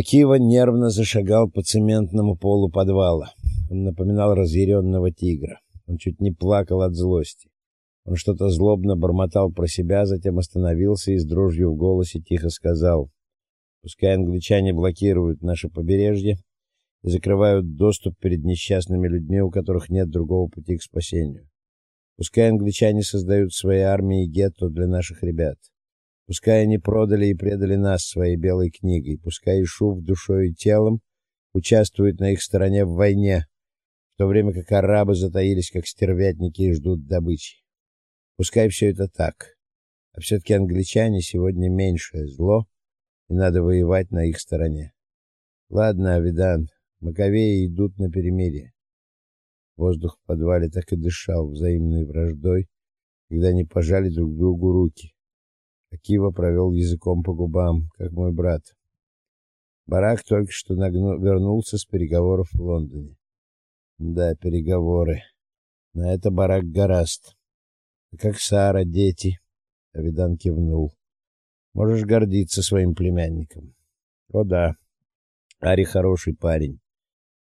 Акива нервно зашагал по цементному полу подвала. Он напоминал разъяренного тигра. Он чуть не плакал от злости. Он что-то злобно бормотал про себя, затем остановился и с дрожью в голосе тихо сказал: "Пускай англичане блокируют наше побережье и закрывают доступ перед несчастными людьми, у которых нет другого пути к спасению. Пускай англичане создают свои армии и гетто для наших ребят. Пускай они продали и предали нас своей белой книгой, пускай Ишуф душой и телом участвует на их стороне в войне, в то время как арабы затаились как стервятники и ждут добычи. Пускай все это так. А все таки англичане сегодня меньшее зло, и надо воевать на их стороне. Ладно, Авидан, Маковеи идут на перемирие. Воздух в подвале так и дышал взаимной враждой, когда они пожали друг другу руки. Акива провел языком по губам, как мой брат. Барак только что нагну... вернулся с переговоров в Лондоне. Да, переговоры. На это Барак гораст. Как Сара, дети. Авидан кивнул. Можешь гордиться своим племянником. О да. Ари хороший парень.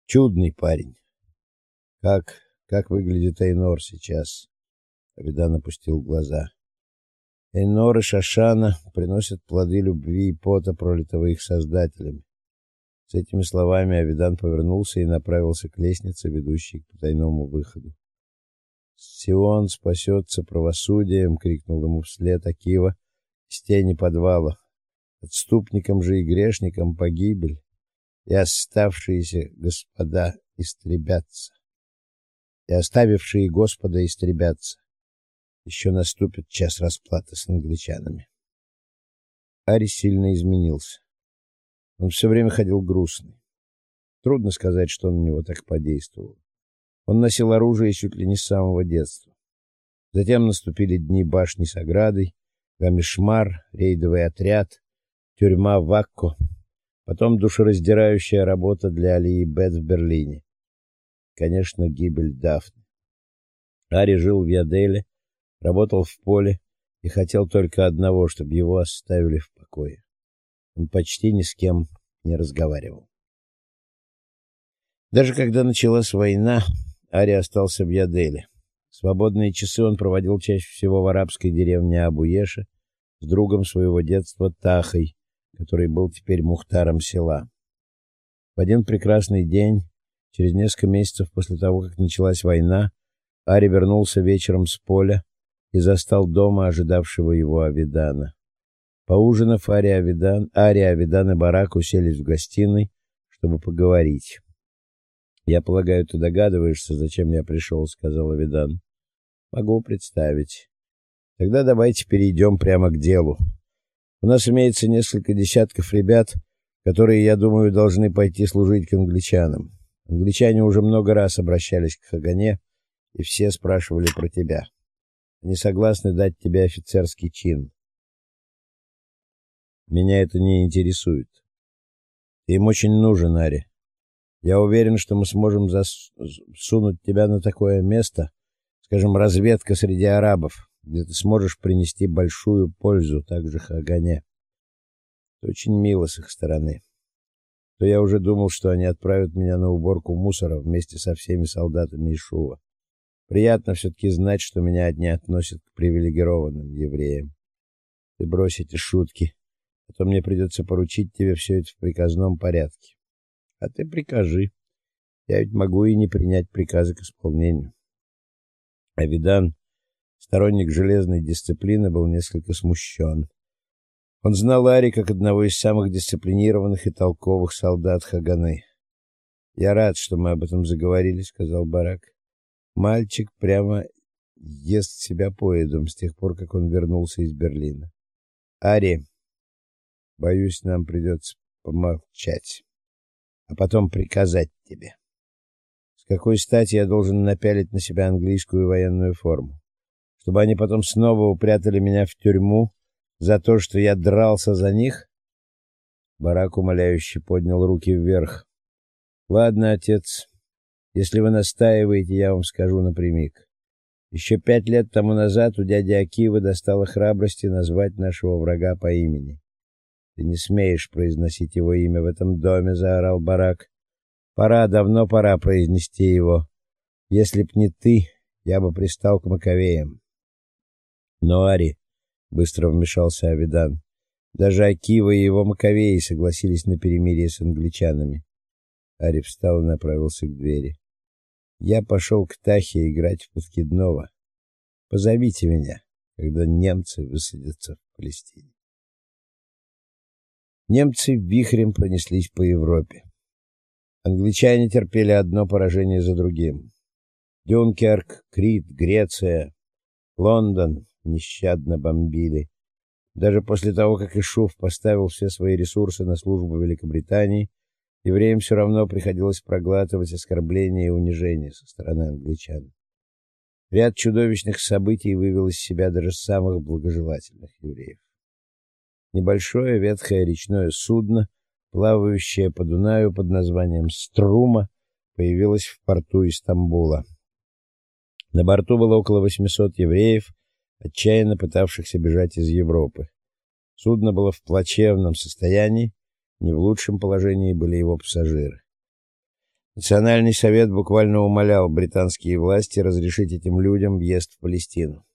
Чудный парень. Как как выглядит Эйнор сейчас? Авидан опустил глаза. Эйнор и Шашана приносят плоды любви и пота, пролитого их создателями. С этими словами Авидан повернулся и направился к лестнице, ведущей к потайному выходу. «Сион спасется правосудием!» — крикнул ему вслед Акива с тени подвала. «Отступникам же и грешникам погибель!» и оставшиеся господа истребятся. И оставившие Господа истребятся. Еще наступит час расплаты с англичанами. Ари сильно изменился. Он все время ходил грустный. Трудно сказать, что на него так подействовало. Он носил оружие чуть ли не с самого детства. Затем наступили дни башни с оградой, гамишмар, рейдовый отряд, тюрьма в Акко, Потом душераздирающая работа для Алии Бет в Берлине. Конечно, гибель Дафны. Ари жил в Яделе, работал в поле и хотел только одного, чтобы его оставили в покое. Он почти ни с кем не разговаривал. Даже когда началась война, Ари остался в Яделе. Свободные часы он проводил чаще всего в арабской деревне Абу-Еша с другом своего детства Тахой, который был теперь мухтаром села. В один прекрасный день, через несколько месяцев после того, как началась война, Ари вернулся вечером с поля и застал дома ожидавшего его Авидана. Поужинав, Ари Авидан, Ари Авидан и Барак уселись в гостиной, чтобы поговорить. «Я полагаю, ты догадываешься, зачем я пришел», — сказал Авидан. «Могу представить. Тогда давайте перейдем прямо к делу. У нас имеется несколько десятков ребят, которые, я думаю, должны пойти служить к англичанам. Англичане уже много раз обращались к Хагане, и все спрашивали про тебя. Они согласны дать тебе офицерский чин. Меня это не интересует. Ты им очень нужен, Ари. Я уверен, что мы сможем засунуть тебя на такое место, скажем, разведка среди арабов где ты сможешь принести большую пользу также Хагане. Это очень мило с их стороны. То я уже думал, что они отправят меня на уборку мусора вместе со всеми солдатами Ишува. Приятно все таки знать, что меня одни относят к привилегированным евреям. Ты брось эти шутки, а то мне придется поручить тебе все это в приказном порядке. А ты прикажи. Я ведь могу и не принять приказы к исполнению. Авидан Сторонник железной дисциплины был несколько смущен. Он знал Ари как одного из самых дисциплинированных и толковых солдат Хаганы. "Я рад, что мы об этом заговорили", сказал Барак. Мальчик прямо ест себя поедом с тех пор, как он вернулся из Берлина. Ари, боюсь, нам придется помолчать, а потом приказать тебе. С какой стати я должен напялить на себя английскую военную форму? чтобы они потом снова упрятали меня в тюрьму за то, что я дрался за них? Барак умоляюще поднял руки вверх. Ладно, отец, если вы настаиваете, я вам скажу напрямик. Еще пять лет тому назад у дяди Акивы достало храбрости назвать нашего врага по имени. Ты не смеешь произносить его имя в этом доме, заорал Барак. Пора, давно пора произнести его. Если б не ты, я бы пристал к Маковеям. Но Ари быстро вмешался Авидан. Даже Акива и его Маковеи согласились на перемирие с англичанами. Ари встал и направился к двери. Я пошел к Тахе играть в подкидного. Позовите меня, когда немцы высадятся в Палестине. Немцы вихрем пронеслись по Европе. Англичане терпели одно поражение за другим. Дюнкерк, Крит, Греция, Лондон нещадно бомбили. Даже после того, как Ишуф поставил все свои ресурсы на службу Великобритании, евреям все равно приходилось проглатывать оскорбления и унижения со стороны англичан. Ряд чудовищных событий вывел из себя даже самых благожелательных евреев. Небольшое ветхое речное судно, плавающее по Дунаю под названием Струма, появилось в порту Истамбула. На борту было около 800 евреев, отчаянно пытавшихся бежать из Европы. Судно было в плачевном состоянии, не в лучшем положении были его пассажиры. Национальный совет буквально умолял британские власти разрешить этим людям въезд в Палестину.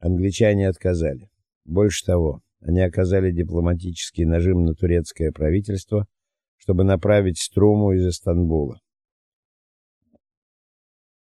Англичане отказали. Больше того, они оказали дипломатический нажим на турецкое правительство, чтобы направить струму из Стамбула.